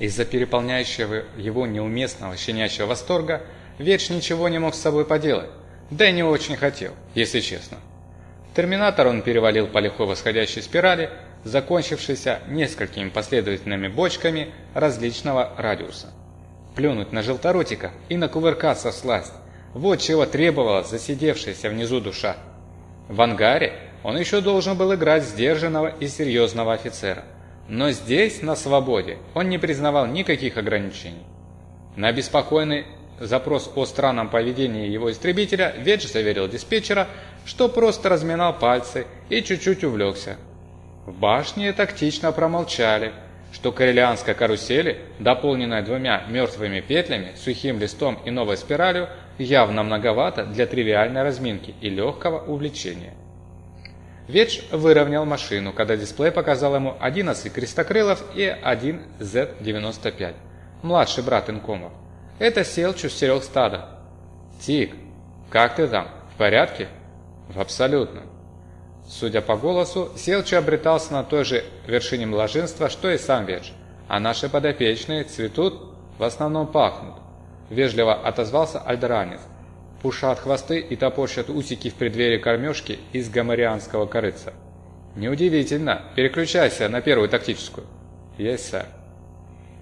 Из-за переполняющего его неуместного щенячьего восторга Веч ничего не мог с собой поделать, да и не очень хотел, если честно. Терминатор он перевалил по легко восходящей спирали, закончившейся несколькими последовательными бочками различного радиуса. Плюнуть на желторотика и накувыркаться в сласть – вот чего требовала засидевшаяся внизу душа. В ангаре он еще должен был играть сдержанного и серьезного офицера. Но здесь, на свободе, он не признавал никаких ограничений. На беспокойный запрос о странном поведении его истребителя Ведж заверил диспетчера, что просто разминал пальцы и чуть-чуть увлекся. В башне тактично промолчали, что коррелианской карусели, дополненная двумя мертвыми петлями, сухим листом и новой спиралью, явно многовато для тривиальной разминки и легкого увлечения. Ведж выровнял машину, когда дисплей показал ему 11 крестокрылов и один Z-95, младший брат инкомов. Это Селчу стерег стада. «Тик, как ты там? В порядке?» «В абсолютно». Судя по голосу, Селчу обретался на той же вершине блаженства, что и сам Ведж, а наши подопечные цветут, в основном пахнут. Вежливо отозвался Альдеранец, пушат хвосты и топорщат усики в преддверии кормежки из гоморианского корыца. «Неудивительно. Переключайся на первую тактическую». «Есть, сэр».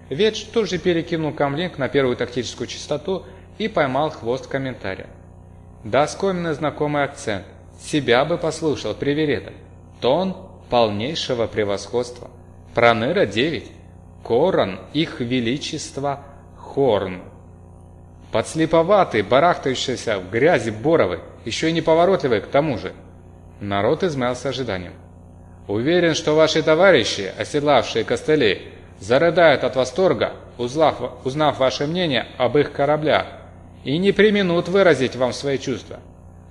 Ведж тут же перекинул камлинг на первую тактическую частоту и поймал хвост комментария. Да, скоменно знакомый акцент. Себя бы послушал привереда. Тон полнейшего превосходства. Проныра 9. Корон их величества Хорн. Подслеповатый, барахтающийся в грязи Боровый, еще и неповоротливый к тому же. Народ измялся ожиданием. Уверен, что ваши товарищи, оседлавшие костылей, зарыдают от восторга, узнав, узнав ваше мнение об их кораблях, и не применут выразить вам свои чувства.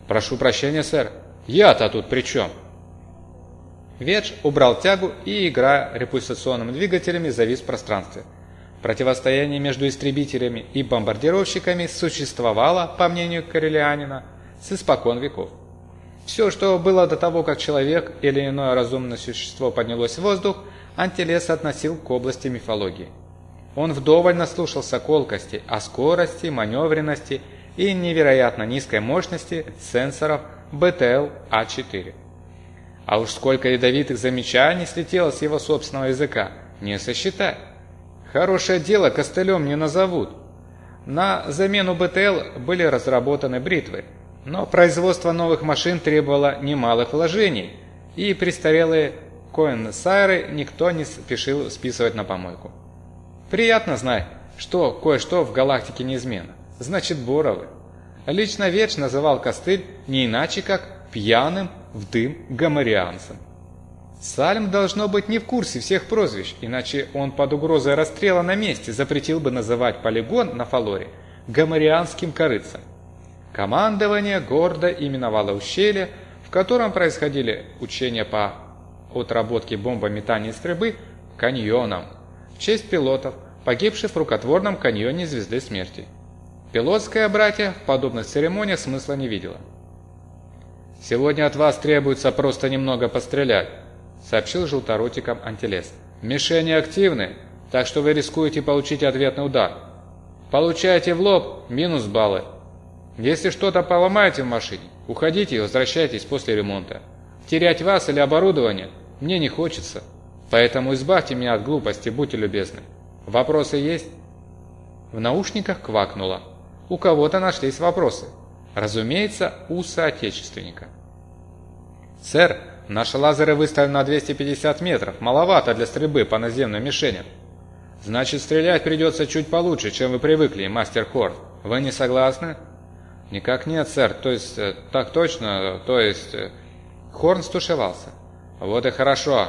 Прошу прощения, сэр, я-то тут при чем? Ведж убрал тягу и, играя репульсационными двигателями, завис в пространстве. Противостояние между истребителями и бомбардировщиками существовало, по мнению Карелианина, с испокон веков. Все, что было до того, как человек или иное разумное существо поднялось в воздух – Антилес относил к области мифологии. Он вдоволь наслушался колкости о скорости, маневренности и невероятно низкой мощности сенсоров BTL-A4. А уж сколько ядовитых замечаний слетело с его собственного языка, не сосчитать. Хорошее дело костылем не назовут. На замену БТЛ были разработаны бритвы, но производство новых машин требовало немалых вложений, и престарелые Коэн Сайры никто не спешил списывать на помойку. Приятно знать, что кое-что в галактике неизменно. Значит, Боровы. Лично Веч называл костыль не иначе, как пьяным в дым гоморианцем. Сальм должно быть не в курсе всех прозвищ, иначе он под угрозой расстрела на месте запретил бы называть полигон на Фалоре гоморианским корыцем. Командование гордо именовало ущелье, в котором происходили учения по отработки бомбометания и стрельбы каньоном в честь пилотов, погибших в рукотворном каньоне Звезды Смерти. Пилотское братья в подобных церемониях смысла не видела. «Сегодня от вас требуется просто немного пострелять», — сообщил желторотиком Антилес. «Мишени активны, так что вы рискуете получить ответный удар. Получаете в лоб – минус баллы. Если что-то поломаете в машине, уходите и возвращайтесь после ремонта. Терять вас или оборудование мне не хочется, поэтому избавьте меня от глупости, будьте любезны. Вопросы есть?» В наушниках квакнуло. У кого-то нашлись вопросы. Разумеется, у соотечественника. «Сэр, наши лазеры выставлены на 250 метров. Маловато для стрельбы по наземным мишеням. Значит, стрелять придется чуть получше, чем вы привыкли, мастер Хорн. Вы не согласны?» «Никак нет, сэр. То есть, э, так точно, то есть...» э, Хорн стушевался. «Вот и хорошо!»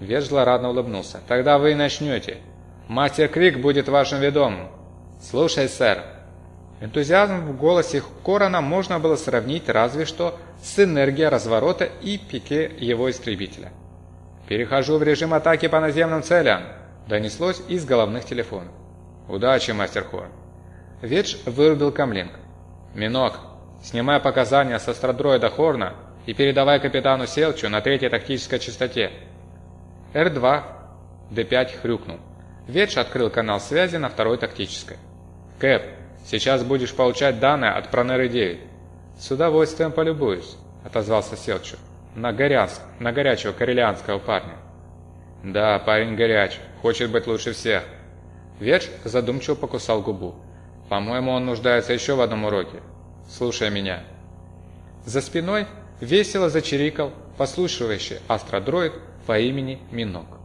Вет злорадно улыбнулся. «Тогда вы и начнете. Мастер Крик будет вашим ведомым. Слушай, сэр». Энтузиазм в голосе Корона можно было сравнить разве что с энергией разворота и пике его истребителя. «Перехожу в режим атаки по наземным целям», – донеслось из головных телефонов. «Удачи, мастер Хорн». Ведж вырубил камлинг. «Минок, снимай показания с астrodроида Хорна и передавай капитану Селчу на третьей тактической частоте. Р-2. Д-5 хрюкнул. Ветш открыл канал связи на второй тактической. «Кэп, сейчас будешь получать данные от Пронеры-9». «С удовольствием полюбуюсь», — отозвался Селчу. «На, горяц... на горячего карелианского парня». «Да, парень горяч, хочет быть лучше всех». Ветш задумчиво покусал губу. «По-моему, он нуждается еще в одном уроке. Слушай меня». За спиной весело зачирикал послушивающий астродроид по имени Минок.